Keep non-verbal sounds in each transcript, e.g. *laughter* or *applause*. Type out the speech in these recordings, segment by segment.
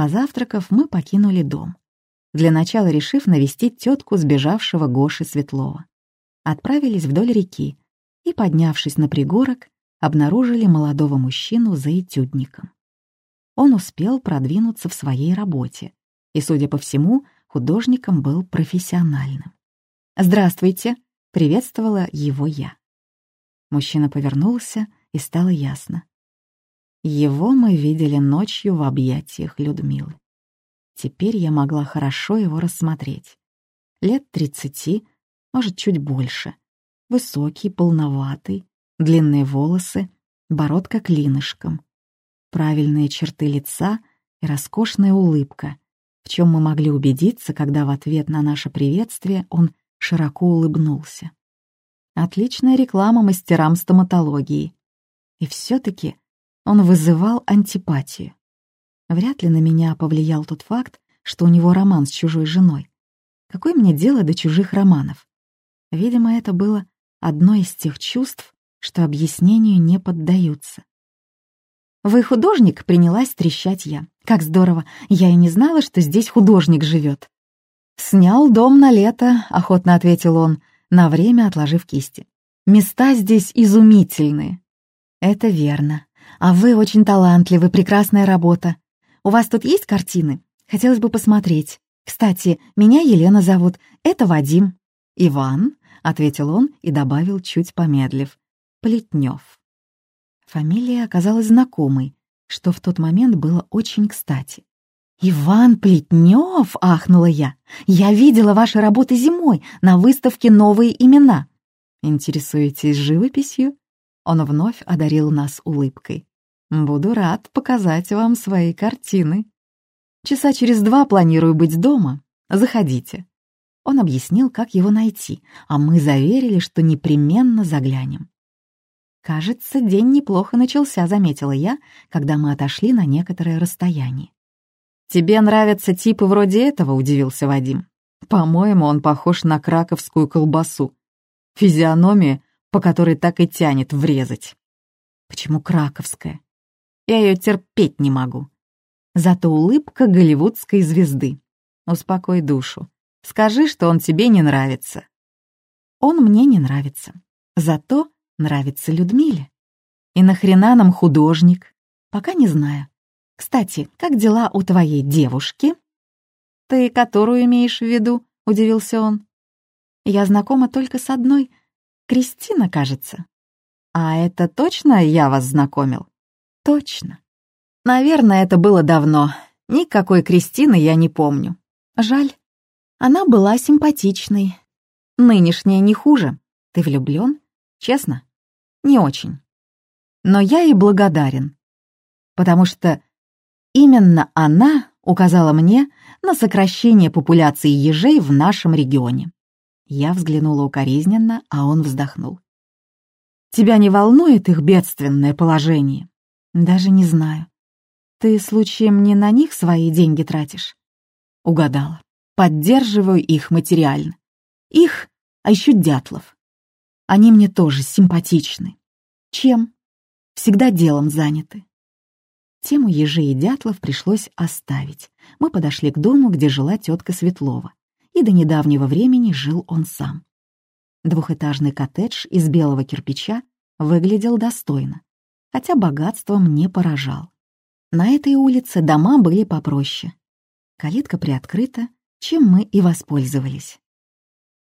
Позавтракав, мы покинули дом. Для начала решив навестить тетку сбежавшего Гоши Светлова. Отправились вдоль реки и, поднявшись на пригорок, обнаружили молодого мужчину за этюдником. Он успел продвинуться в своей работе и, судя по всему, художником был профессиональным. «Здравствуйте!» — приветствовала его я. Мужчина повернулся, и стало ясно. Его мы видели ночью в объятиях Людмилы. Теперь я могла хорошо его рассмотреть. Лет тридцати, может, чуть больше. Высокий, полноватый, длинные волосы, бородка клинышком, правильные черты лица и роскошная улыбка, в чем мы могли убедиться, когда в ответ на наше приветствие он широко улыбнулся. Отличная реклама мастерам стоматологии. И все таки он вызывал антипатию. Вряд ли на меня повлиял тот факт, что у него роман с чужой женой. Какое мне дело до чужих романов? Видимо, это было одно из тех чувств, что объяснению не поддаются. «Вы художник?» — принялась трещать я. «Как здорово! Я и не знала, что здесь художник живет. «Снял дом на лето», — охотно ответил он, на время отложив кисти. «Места здесь изумительные». «Это верно. А вы очень талантливы, прекрасная работа. У вас тут есть картины? Хотелось бы посмотреть. Кстати, меня Елена зовут. Это Вадим». «Иван», — ответил он и добавил, чуть помедлив. «Плетнев». Фамилия оказалась знакомой, что в тот момент было очень кстати. «Иван Плетнев!» — ахнула я. «Я видела ваши работы зимой на выставке «Новые имена». Интересуетесь живописью?» Он вновь одарил нас улыбкой. Буду рад показать вам свои картины. Часа через два планирую быть дома. Заходите. Он объяснил, как его найти, а мы заверили, что непременно заглянем. Кажется, день неплохо начался, заметила я, когда мы отошли на некоторое расстояние. «Тебе нравятся типы вроде этого?» — удивился Вадим. «По-моему, он похож на краковскую колбасу. Физиономия, по которой так и тянет врезать». «Почему краковская?» Я ее терпеть не могу. Зато улыбка голливудской звезды. Успокой душу. Скажи, что он тебе не нравится. Он мне не нравится. Зато нравится Людмиле. И нахрена нам художник? Пока не знаю. Кстати, как дела у твоей девушки? Ты которую имеешь в виду? Удивился он. Я знакома только с одной. Кристина, кажется. А это точно я вас знакомил? Точно. Наверное, это было давно. Никакой Кристины я не помню. Жаль. Она была симпатичной. Нынешняя не хуже. Ты влюблён? Честно? Не очень. Но я ей благодарен. Потому что именно она указала мне на сокращение популяции ежей в нашем регионе. Я взглянула укоризненно, а он вздохнул. «Тебя не волнует их бедственное положение?» Даже не знаю. Ты, случаем, не на них свои деньги тратишь? Угадала. Поддерживаю их материально. Их, а еще дятлов. Они мне тоже симпатичны. Чем? Всегда делом заняты. Тему ежей и дятлов пришлось оставить. Мы подошли к дому, где жила тетка Светлова. И до недавнего времени жил он сам. Двухэтажный коттедж из белого кирпича выглядел достойно хотя богатством не поражал. На этой улице дома были попроще. Калитка приоткрыта, чем мы и воспользовались.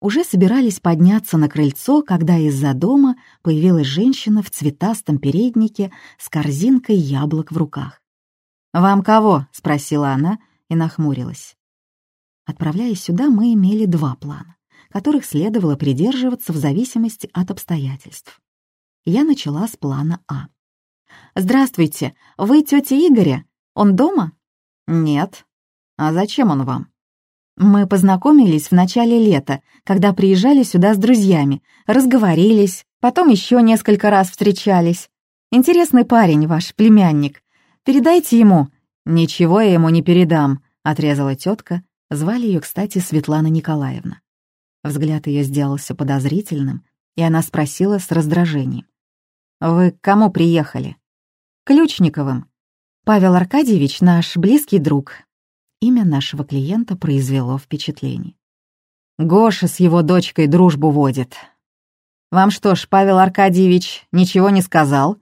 Уже собирались подняться на крыльцо, когда из-за дома появилась женщина в цветастом переднике с корзинкой яблок в руках. «Вам кого?» — спросила она и нахмурилась. Отправляясь сюда, мы имели два плана, которых следовало придерживаться в зависимости от обстоятельств. Я начала с плана А. «Здравствуйте, вы тетя Игоря? Он дома?» «Нет». «А зачем он вам?» «Мы познакомились в начале лета, когда приезжали сюда с друзьями, разговорились, потом еще несколько раз встречались. Интересный парень ваш, племянник. Передайте ему». «Ничего я ему не передам», — отрезала тетка. Звали ее, кстати, Светлана Николаевна. Взгляд ее сделался подозрительным, и она спросила с раздражением. «Вы к кому приехали?» Ключниковым. Павел Аркадьевич наш близкий друг». Имя нашего клиента произвело впечатление. «Гоша с его дочкой дружбу водит. Вам что ж, Павел Аркадьевич ничего не сказал?»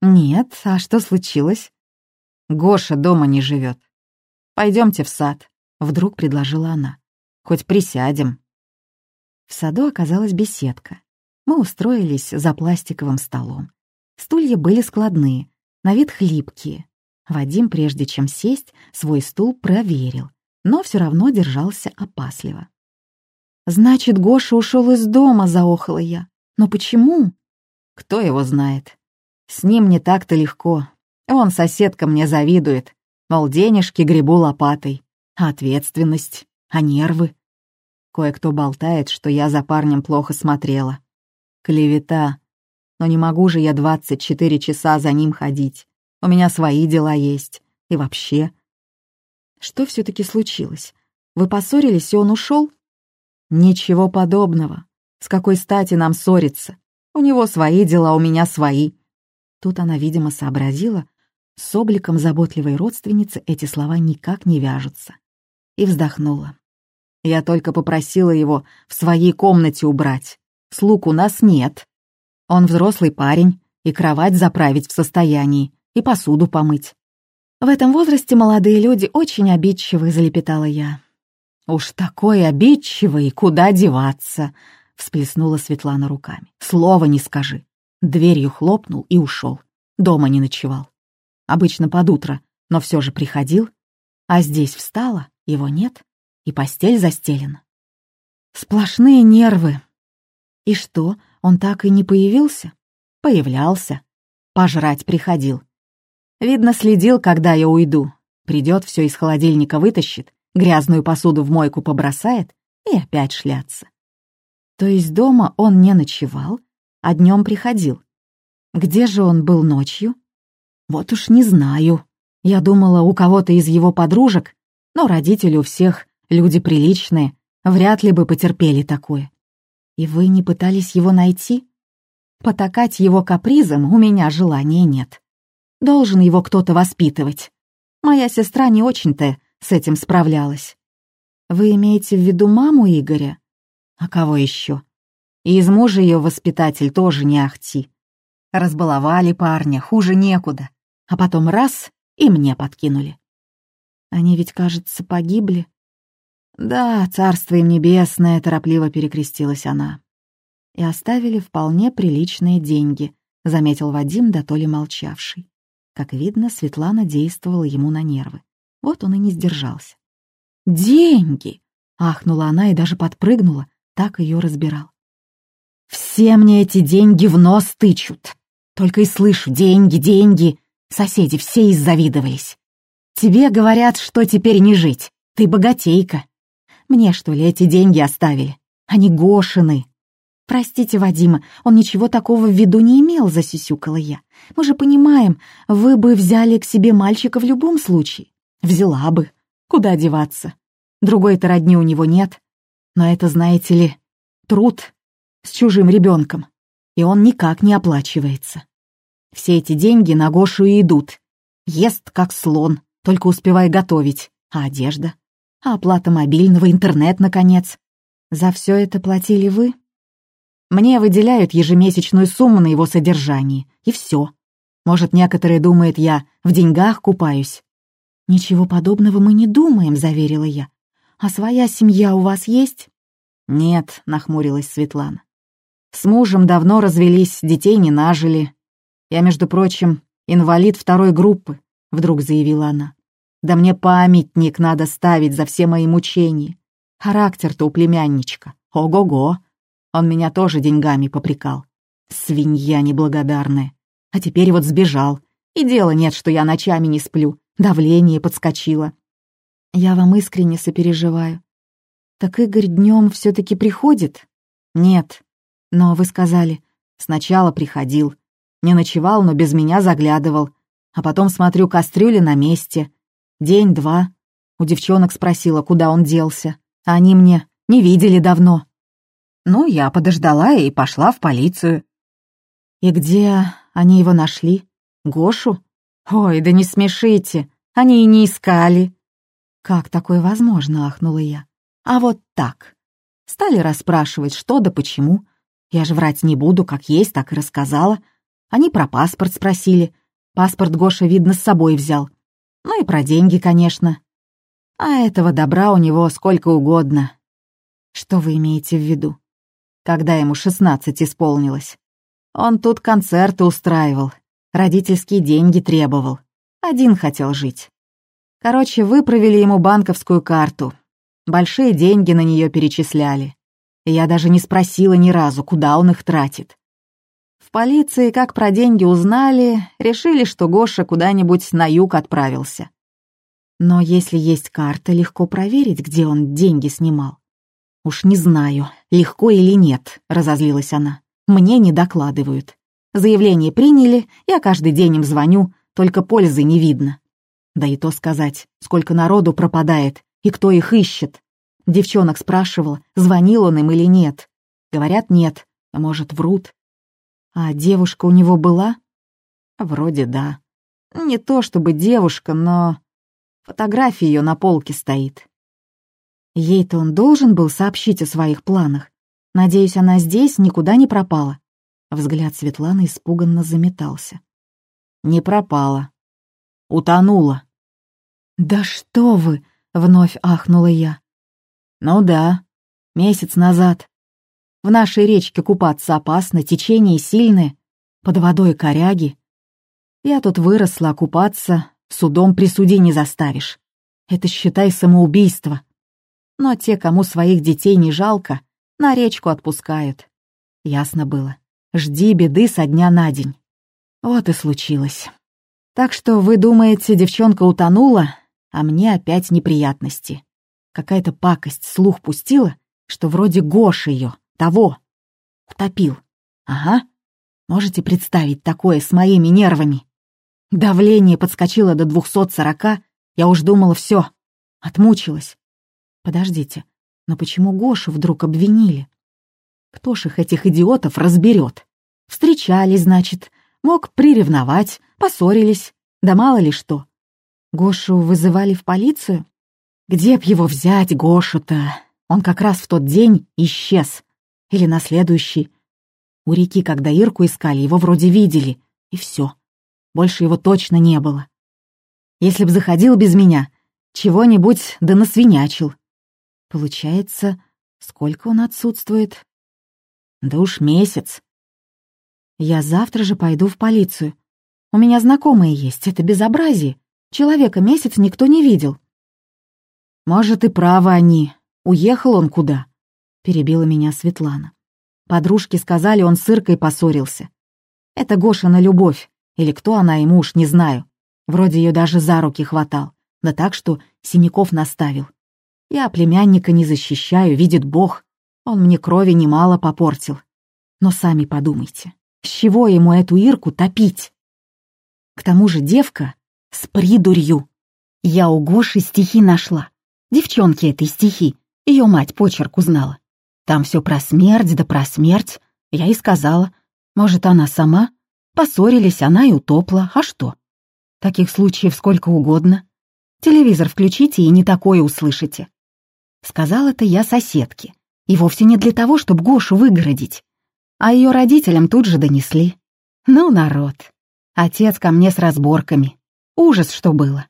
«Нет, а что случилось?» «Гоша дома не живет. Пойдемте в сад», — вдруг предложила она. «Хоть присядем». В саду оказалась беседка. Мы устроились за пластиковым столом. Стулья были складные, на вид хлипкие. Вадим, прежде чем сесть, свой стул проверил, но все равно держался опасливо. «Значит, Гоша ушел из дома», — заохала я. «Но почему?» «Кто его знает? С ним не так-то легко. Он соседка мне завидует. Мол, денежки гребу лопатой. А ответственность? А нервы? Кое-кто болтает, что я за парнем плохо смотрела. Клевета. Но не могу же я 24 часа за ним ходить. У меня свои дела есть. И вообще. Что все таки случилось? Вы поссорились, и он ушел? Ничего подобного. С какой стати нам ссориться? У него свои дела, у меня свои. Тут она, видимо, сообразила, с обликом заботливой родственницы эти слова никак не вяжутся. И вздохнула. Я только попросила его в своей комнате убрать. Слуг у нас нет. Он взрослый парень, и кровать заправить в состоянии, и посуду помыть. В этом возрасте молодые люди очень обидчивы, залепетала я. Уж такой обидчивый, куда деваться, всплеснула Светлана руками. Слова не скажи. Дверью хлопнул и ушел. Дома не ночевал. Обычно под утро, но все же приходил. А здесь встала, его нет и постель застелена. Сплошные нервы. И что, он так и не появился? Появлялся. Пожрать приходил. Видно, следил, когда я уйду. Придет, все из холодильника вытащит, грязную посуду в мойку побросает и опять шляться. То есть дома он не ночевал, а днем приходил. Где же он был ночью? Вот уж не знаю. Я думала, у кого-то из его подружек, но родители у всех Люди приличные, вряд ли бы потерпели такое. И вы не пытались его найти? Потакать его капризом у меня желания нет. Должен его кто-то воспитывать. Моя сестра не очень-то с этим справлялась. Вы имеете в виду маму Игоря? А кого еще? И из мужа ее воспитатель тоже не ахти. Разбаловали парня, хуже некуда. А потом раз — и мне подкинули. Они ведь, кажется, погибли. «Да, царство им небесное», — торопливо перекрестилась она. «И оставили вполне приличные деньги», — заметил Вадим, да то ли молчавший. Как видно, Светлана действовала ему на нервы. Вот он и не сдержался. «Деньги!» — ахнула она и даже подпрыгнула, так ее разбирал. «Все мне эти деньги в нос тычут. Только и слышу деньги, деньги. Соседи все иззавидовались. Тебе говорят, что теперь не жить. Ты богатейка. Мне, что ли, эти деньги оставили? Они Гошины. Простите, Вадима, он ничего такого в виду не имел, засисюкала я. Мы же понимаем, вы бы взяли к себе мальчика в любом случае. Взяла бы. Куда деваться? Другой-то родни у него нет. Но это, знаете ли, труд с чужим ребенком, и он никак не оплачивается. Все эти деньги на Гошу и идут. Ест, как слон, только успевай готовить. А одежда? А оплата мобильного, интернет, наконец. За все это платили вы? Мне выделяют ежемесячную сумму на его содержание, и все. Может, некоторые думают, я в деньгах купаюсь. «Ничего подобного мы не думаем», — заверила я. «А своя семья у вас есть?» «Нет», — нахмурилась Светлана. «С мужем давно развелись, детей не нажили. Я, между прочим, инвалид второй группы», — вдруг заявила она. Да мне памятник надо ставить за все мои мучения. Характер-то у племянничка. Ого-го. Он меня тоже деньгами попрекал. Свинья неблагодарная. А теперь вот сбежал. И дела нет, что я ночами не сплю. Давление подскочило. Я вам искренне сопереживаю. Так Игорь днем все-таки приходит? Нет. Но вы сказали, сначала приходил. Не ночевал, но без меня заглядывал. А потом смотрю, кастрюли на месте. День-два. У девчонок спросила, куда он делся. Они мне не видели давно. Ну, я подождала и пошла в полицию. И где они его нашли? Гошу? «Ой, да не смешите, они и не искали». «Как такое возможно?» — ахнула я. «А вот так. Стали расспрашивать, что да почему. Я же врать не буду, как есть, так и рассказала. Они про паспорт спросили. Паспорт Гоша, видно, с собой взял. Ну и про деньги, конечно. А этого добра у него сколько угодно. Что вы имеете в виду? Когда ему шестнадцать исполнилось. Он тут концерты устраивал, родительские деньги требовал. Один хотел жить. Короче, выправили ему банковскую карту. Большие деньги на нее перечисляли. Я даже не спросила ни разу, куда он их тратит. Полиции, как про деньги узнали, решили, что Гоша куда-нибудь на юг отправился. Но если есть карта, легко проверить, где он деньги снимал. «Уж не знаю, легко или нет», — разозлилась она. «Мне не докладывают. Заявление приняли, я каждый день им звоню, только пользы не видно. Да и то сказать, сколько народу пропадает и кто их ищет. Девчонок спрашивала, звонил он им или нет. Говорят, нет, а может, врут. А девушка у него была? Вроде да. Не то чтобы девушка, но фотография ее на полке стоит. Ей-то он должен был сообщить о своих планах. Надеюсь, она здесь никуда не пропала. Взгляд Светланы испуганно заметался. Не пропала. Утонула. «Да что вы!» — вновь ахнула я. «Ну да, месяц назад. В нашей речке купаться опасно, течение сильное, под водой коряги. Я тут выросла, а купаться судом при суде не заставишь. Это, считай, самоубийство но те, кому своих детей не жалко, на речку отпускают. Ясно было. Жди беды со дня на день. Вот и случилось. Так что вы думаете, девчонка утонула, а мне опять неприятности. Какая-то пакость слух пустила, что вроде Гош ее, того, утопил. Ага. Можете представить такое с моими нервами? Давление подскочило до 240, я уж думала, все, отмучилась. Подождите, но почему Гошу вдруг обвинили? Кто ж их этих идиотов разберет? Встречались, значит, мог приревновать, поссорились, да мало ли что. Гошу вызывали в полицию? Где б его взять, Гошу-то? Он как раз в тот день исчез. Или на следующий. У реки, когда Ирку искали, его вроде видели, и все. Больше его точно не было. Если б заходил без меня, чего-нибудь да насвинячил. Получается, сколько он отсутствует? Да уж месяц. Я завтра же пойду в полицию. У меня знакомые есть, это безобразие. Человека месяц никто не видел. Может, и правы они. Уехал он куда? Перебила меня Светлана. Подружки сказали, он с Иркой поссорился. Это Гошина любовь, или кто она ему уж не знаю. Вроде ее даже за руки хватал, да так, что синяков наставил. Я племянника не защищаю, видит Бог. Он мне крови немало попортил. Но сами подумайте, с чего ему эту Ирку топить? К тому же девка с придурью. Я у Гоши стихи нашла. Девчонки этой стихи. Ее мать почерк узнала. Там все про смерть да про смерть. Я и сказала. Может, она сама? Поссорились, она и утопла. А что? Таких случаев сколько угодно. Телевизор включите и не такое услышите. Сказал это я соседке. И вовсе не для того, чтобы Гошу выгородить. А ее родителям тут же донесли. Ну, народ. Отец ко мне с разборками. Ужас, что было.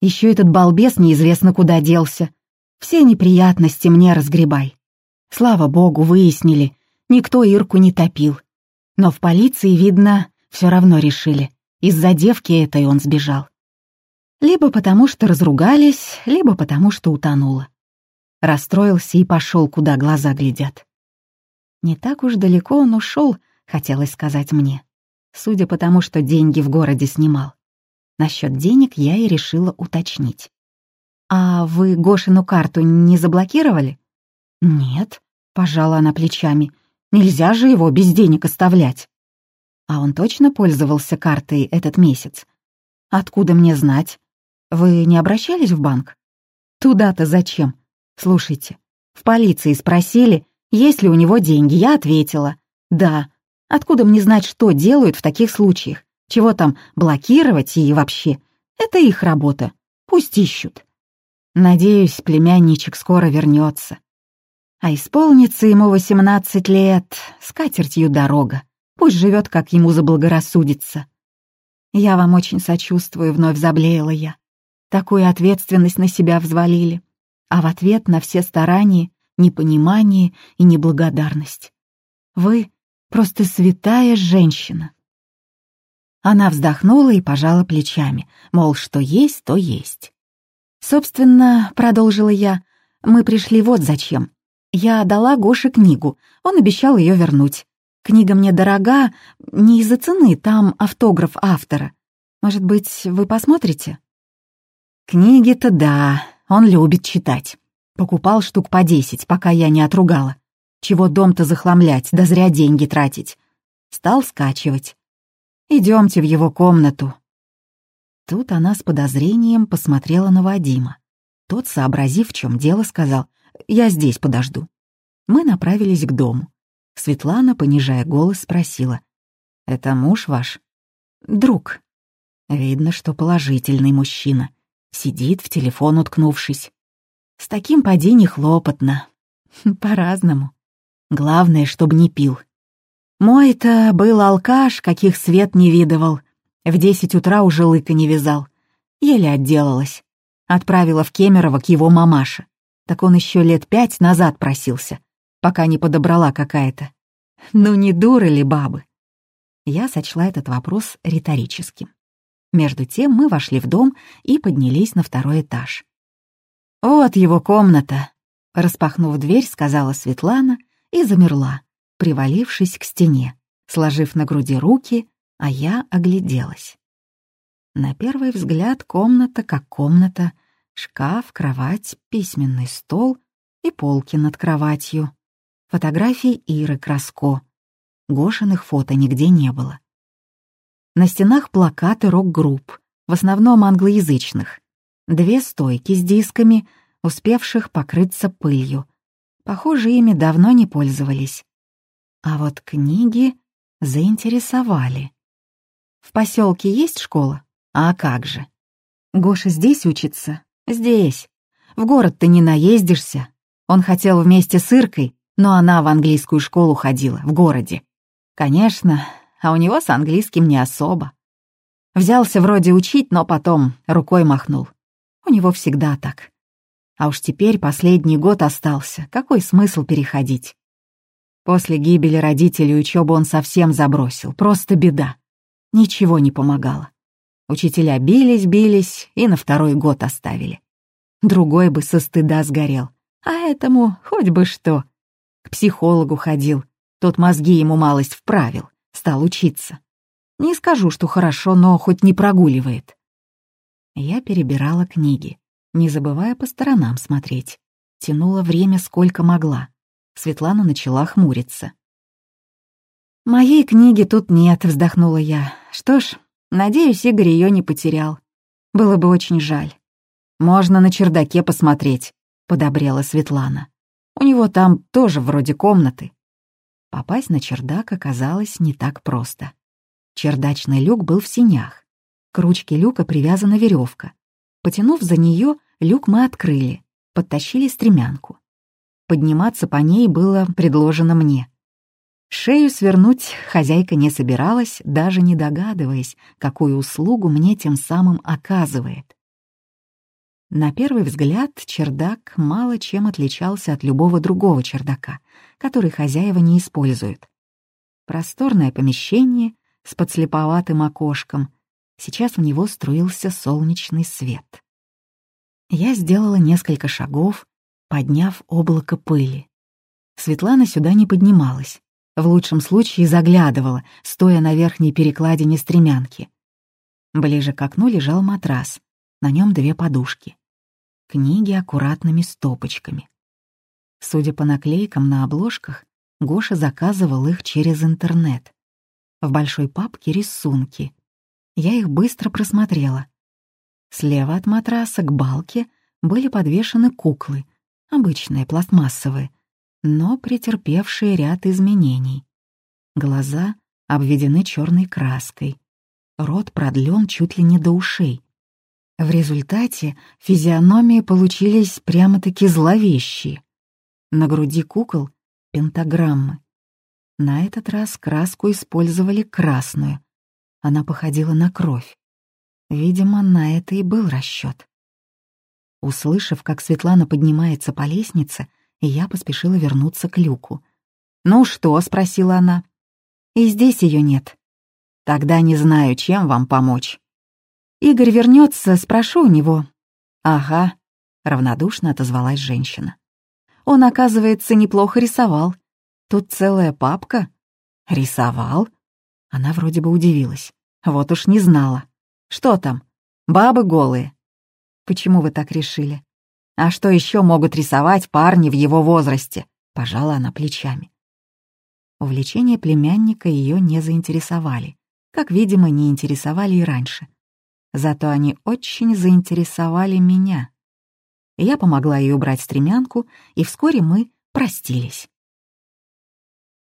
Еще этот балбес неизвестно куда делся. Все неприятности мне разгребай. Слава богу, выяснили, никто Ирку не топил. Но в полиции, видно, все равно решили. Из-за девки этой он сбежал. Либо потому, что разругались, либо потому, что утонула расстроился и пошел, куда глаза глядят. Не так уж далеко он ушел, хотелось сказать мне, судя по тому, что деньги в городе снимал. Насчет денег я и решила уточнить. «А вы Гошину карту не заблокировали?» «Нет», — пожала она плечами, — «нельзя же его без денег оставлять». «А он точно пользовался картой этот месяц?» «Откуда мне знать? Вы не обращались в банк?» «Туда-то зачем? Слушайте, в полиции спросили, есть ли у него деньги. Я ответила, да. Откуда мне знать, что делают в таких случаях? Чего там блокировать и вообще? Это их работа. Пусть ищут. Надеюсь, племянничек скоро вернется. А исполнится ему восемнадцать лет, с катертью дорога. Пусть живет, как ему заблагорассудится. Я вам очень сочувствую, вновь заблеяла я. Такую ответственность на себя взвалили. А в ответ на все старания — непонимание и неблагодарность. Вы просто святая женщина. Она вздохнула и пожала плечами, мол, что есть, то есть. Собственно, продолжила я, мы пришли вот зачем. Я дала Гоше книгу, он обещал ее вернуть. Книга мне дорога, не из-за цены, там автограф автора. Может быть, вы посмотрите? Книги-то да, он любит читать. Покупал штук по десять, пока я не отругала. Чего дом-то захламлять, да зря деньги тратить. Стал скачивать. Идемте в его комнату. Тут она с подозрением посмотрела на Вадима. Тот, сообразив, в чем дело, сказал, «Я здесь подожду». Мы направились к дому. Светлана, понижая голос, спросила. «Это муж ваш?» «Друг». Видно, что положительный мужчина. Сидит в телефон уткнувшись. С таким поди не хлопотно. *laughs* По-разному. Главное, чтобы не пил. Мой-то был алкаш, каких свет не видывал. В десять утра уже лыка не вязал. Еле отделалась. Отправила в Кемерово к его мамаше. Так он еще лет пять назад просился пока не подобрала какая-то. Ну не дуры ли бабы? Я сочла этот вопрос риторическим. Между тем мы вошли в дом и поднялись на второй этаж. «Вот его комната», — распахнув дверь, сказала Светлана и замерла, привалившись к стене, сложив на груди руки, а я огляделась. На первый взгляд комната как комната, шкаф, кровать, письменный стол и полки над кроватью. Фотографии Иры Краско. Гошиных фото нигде не было. На стенах плакаты рок-групп, в основном англоязычных. Две стойки с дисками, успевших покрыться пылью. Похоже, ими давно не пользовались. А вот книги заинтересовали. В поселке есть школа? А как же? Гоша здесь учится? Здесь. В город ты не наездишься. Он хотел вместе с Иркой но она в английскую школу ходила, в городе. Конечно, а у него с английским не особо. Взялся вроде учить, но потом рукой махнул. У него всегда так. А уж теперь последний год остался, какой смысл переходить? После гибели родителей учебу он совсем забросил, просто беда. Ничего не помогало. Учителя бились-бились и на второй год оставили. Другой бы со стыда сгорел, а этому хоть бы что. К психологу ходил, тот мозги ему малость вправил, стал учиться. Не скажу, что хорошо, но хоть не прогуливает. Я перебирала книги, не забывая по сторонам смотреть. Тянула время сколько могла. Светлана начала хмуриться. «Моей книги тут нет», — вздохнула я. «Что ж, надеюсь, Игорь ее не потерял. Было бы очень жаль». «Можно на чердаке посмотреть», — подобрела Светлана. У него там тоже вроде комнаты. Попасть на чердак оказалось не так просто. Чердачный люк был в синях. К ручке люка привязана веревка. Потянув за нее, люк мы открыли, подтащили стремянку. Подниматься по ней было предложено мне. Шею свернуть хозяйка не собиралась, даже не догадываясь, какую услугу мне тем самым оказывает. На первый взгляд чердак мало чем отличался от любого другого чердака, который хозяева не используют. Просторное помещение с подслеповатым окошком. Сейчас в него струился солнечный свет. Я сделала несколько шагов, подняв облако пыли. Светлана сюда не поднималась. В лучшем случае заглядывала, стоя на верхней перекладине стремянки. Ближе к окну лежал матрас, на нем две подушки книги аккуратными стопочками. Судя по наклейкам на обложках, Гоша заказывал их через интернет. В большой папке рисунки. Я их быстро просмотрела. Слева от матраса к балке были подвешены куклы, обычные, пластмассовые, но претерпевшие ряд изменений. Глаза обведены черной краской. рот продлен чуть ли не до ушей. В результате физиономии получились прямо-таки зловещие. На груди кукол — пентаграммы. На этот раз краску использовали красную. Она походила на кровь. Видимо, на это и был расчет. Услышав, как Светлана поднимается по лестнице, я поспешила вернуться к люку. «Ну что?» — спросила она. «И здесь ее нет». «Тогда не знаю, чем вам помочь». Игорь вернется, спрошу у него. Ага, равнодушно отозвалась женщина. Он, оказывается, неплохо рисовал. Тут целая папка. Рисовал? Она вроде бы удивилась. Вот уж не знала. Что там? Бабы голые. Почему вы так решили? А что еще могут рисовать парни в его возрасте? Пожала она плечами. Увлечения племянника ее не заинтересовали, как, видимо, не интересовали и раньше. Зато они очень заинтересовали меня. Я помогла ей убрать стремянку, и вскоре мы простились.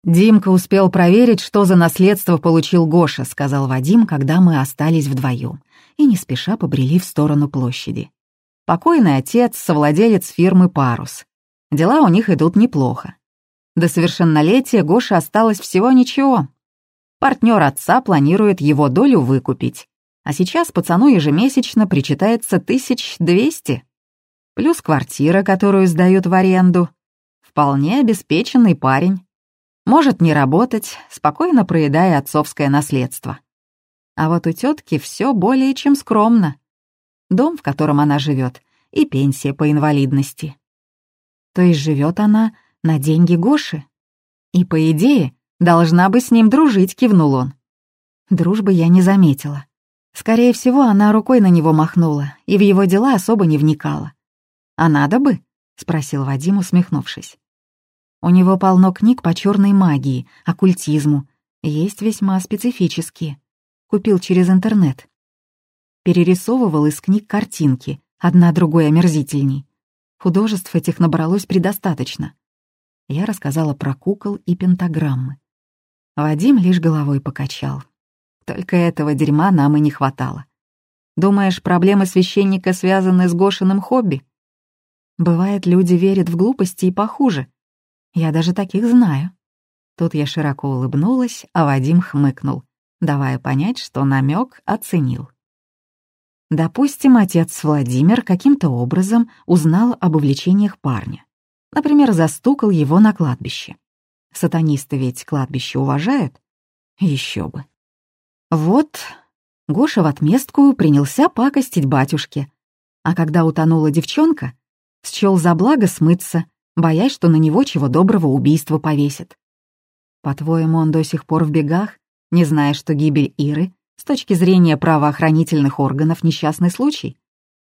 «Димка успел проверить, что за наследство получил Гоша», — сказал Вадим, когда мы остались вдвоем, и не спеша побрели в сторону площади. Покойный отец — совладелец фирмы «Парус». Дела у них идут неплохо. До совершеннолетия Гоша осталось всего ничего. Партнер отца планирует его долю выкупить. А сейчас пацану ежемесячно причитается 1200. Плюс квартира, которую сдают в аренду. Вполне обеспеченный парень. Может не работать, спокойно проедая отцовское наследство. А вот у тетки все более чем скромно. Дом, в котором она живет, и пенсия по инвалидности. То есть живет она на деньги Гоши. И, по идее, должна бы с ним дружить, кивнул он. Дружбы я не заметила. Скорее всего, она рукой на него махнула и в его дела особо не вникала. «А надо бы?» — спросил Вадим, усмехнувшись. «У него полно книг по черной магии, оккультизму. Есть весьма специфические. Купил через интернет. Перерисовывал из книг картинки, одна другой омерзительней. Художеств этих набралось предостаточно. Я рассказала про кукол и пентаграммы. Вадим лишь головой покачал. Только этого дерьма нам и не хватало. Думаешь, проблемы священника связаны с Гошиным хобби? Бывает, люди верят в глупости и похуже. Я даже таких знаю. Тут я широко улыбнулась, а Вадим хмыкнул, давая понять, что намек оценил. Допустим, отец Владимир каким-то образом узнал об увлечениях парня. Например, застукал его на кладбище. Сатанисты ведь кладбище уважают? Еще бы. Вот Гоша в отместку принялся пакостить батюшке, а когда утонула девчонка, счел за благо смыться, боясь, что на него чего доброго убийства повесят. По-твоему, он до сих пор в бегах, не зная, что гибель Иры с точки зрения правоохранительных органов несчастный случай?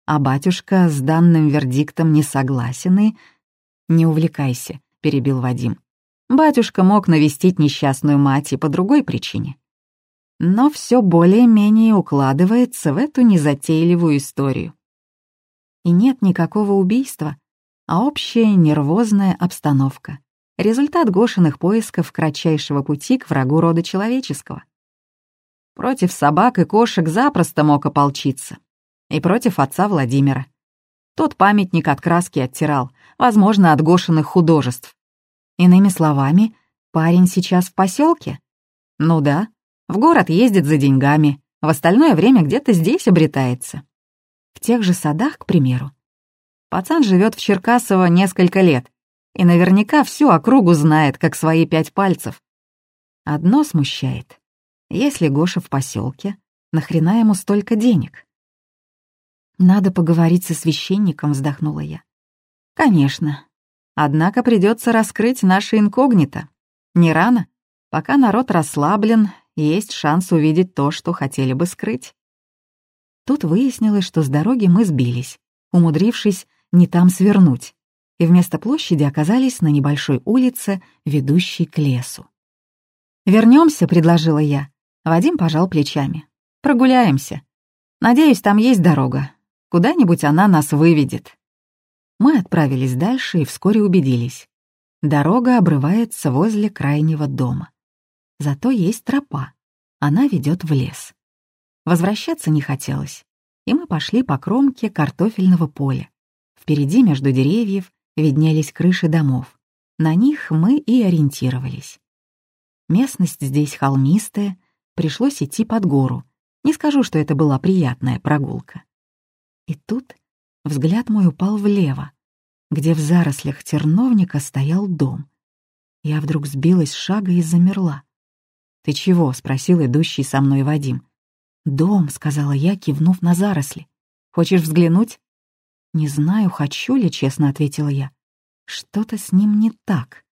А батюшка с данным вердиктом не согласен и... «Не увлекайся», — перебил Вадим. Батюшка мог навестить несчастную мать и по другой причине но все более-менее укладывается в эту незатейливую историю. И нет никакого убийства, а общая нервозная обстановка. Результат Гошиных поисков кратчайшего пути к врагу рода человеческого. Против собак и кошек запросто мог ополчиться. И против отца Владимира. Тот памятник от краски оттирал, возможно, от Гошиных художеств. Иными словами, парень сейчас в поселке? Ну да, в город ездит за деньгами, в остальное время где-то здесь обретается. В тех же садах, к примеру. Пацан живет в Черкасово несколько лет и наверняка всю округу знает, как свои пять пальцев. Одно смущает. Если Гоша в поселке, нахрена ему столько денег? «Надо поговорить со священником», — вздохнула я. «Конечно. Однако придется раскрыть наше инкогнито. Не рано, пока народ расслаблен есть шанс увидеть то, что хотели бы скрыть. Тут выяснилось, что с дороги мы сбились, умудрившись не там свернуть, и вместо площади оказались на небольшой улице, ведущей к лесу. Вернемся, предложила я. Вадим пожал плечами. «Прогуляемся. Надеюсь, там есть дорога. Куда-нибудь она нас выведет». Мы отправились дальше и вскоре убедились. Дорога обрывается возле крайнего дома. Зато есть тропа. Она ведет в лес. Возвращаться не хотелось, и мы пошли по кромке картофельного поля. Впереди, между деревьев, виднелись крыши домов. На них мы и ориентировались. Местность здесь холмистая, пришлось идти под гору. Не скажу, что это была приятная прогулка. И тут взгляд мой упал влево, где в зарослях терновника стоял дом. Я вдруг сбилась с шага и замерла. «Ты чего?» — спросил идущий со мной Вадим. «Дом», — сказала я, кивнув на заросли. «Хочешь взглянуть?» «Не знаю, хочу ли», — честно ответила я. «Что-то с ним не так».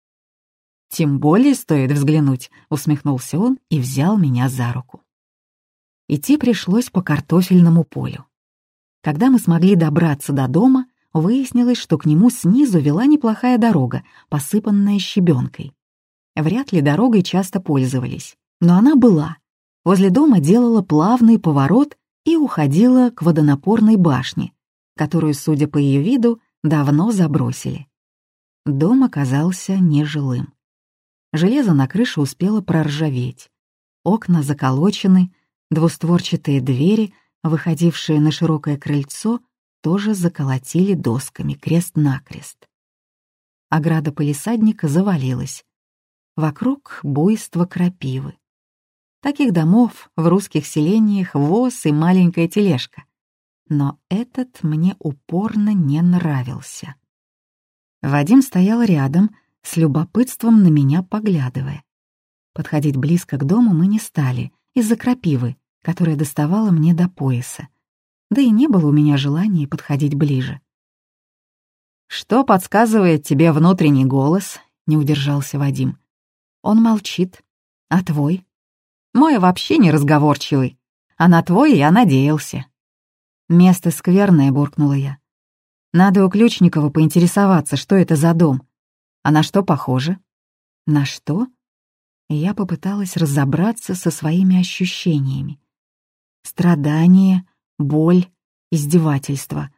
«Тем более стоит взглянуть», — усмехнулся он и взял меня за руку. Идти пришлось по картофельному полю. Когда мы смогли добраться до дома, выяснилось, что к нему снизу вела неплохая дорога, посыпанная щебенкой. Вряд ли дорогой часто пользовались, но она была. Возле дома делала плавный поворот и уходила к водонапорной башне, которую, судя по ее виду, давно забросили. Дом оказался нежилым. Железо на крыше успело проржаветь. Окна заколочены, двустворчатые двери, выходившие на широкое крыльцо, тоже заколотили досками крест-накрест. Ограда полисадника завалилась. Вокруг буйство крапивы. Таких домов в русских селениях воз и маленькая тележка. Но этот мне упорно не нравился. Вадим стоял рядом, с любопытством на меня поглядывая. Подходить близко к дому мы не стали, из-за крапивы, которая доставала мне до пояса. Да и не было у меня желания подходить ближе. «Что подсказывает тебе внутренний голос?» — не удержался Вадим. Он молчит. «А твой?» «Мой вообще не разговорчивый, а на твой я надеялся». «Место скверное», — буркнула я. «Надо у Ключникова поинтересоваться, что это за дом. А на что похоже?» «На что?» Я попыталась разобраться со своими ощущениями. Страдание, боль, издевательство.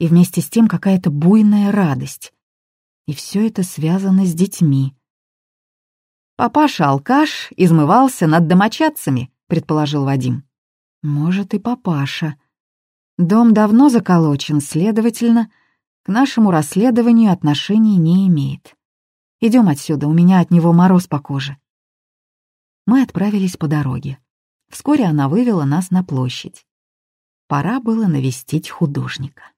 И вместе с тем какая-то буйная радость. И все это связано с детьми. «Папаша-алкаш измывался над домочадцами», — предположил Вадим. «Может, и папаша. Дом давно заколочен, следовательно, к нашему расследованию отношений не имеет. Идем отсюда, у меня от него мороз по коже». Мы отправились по дороге. Вскоре она вывела нас на площадь. Пора было навестить художника.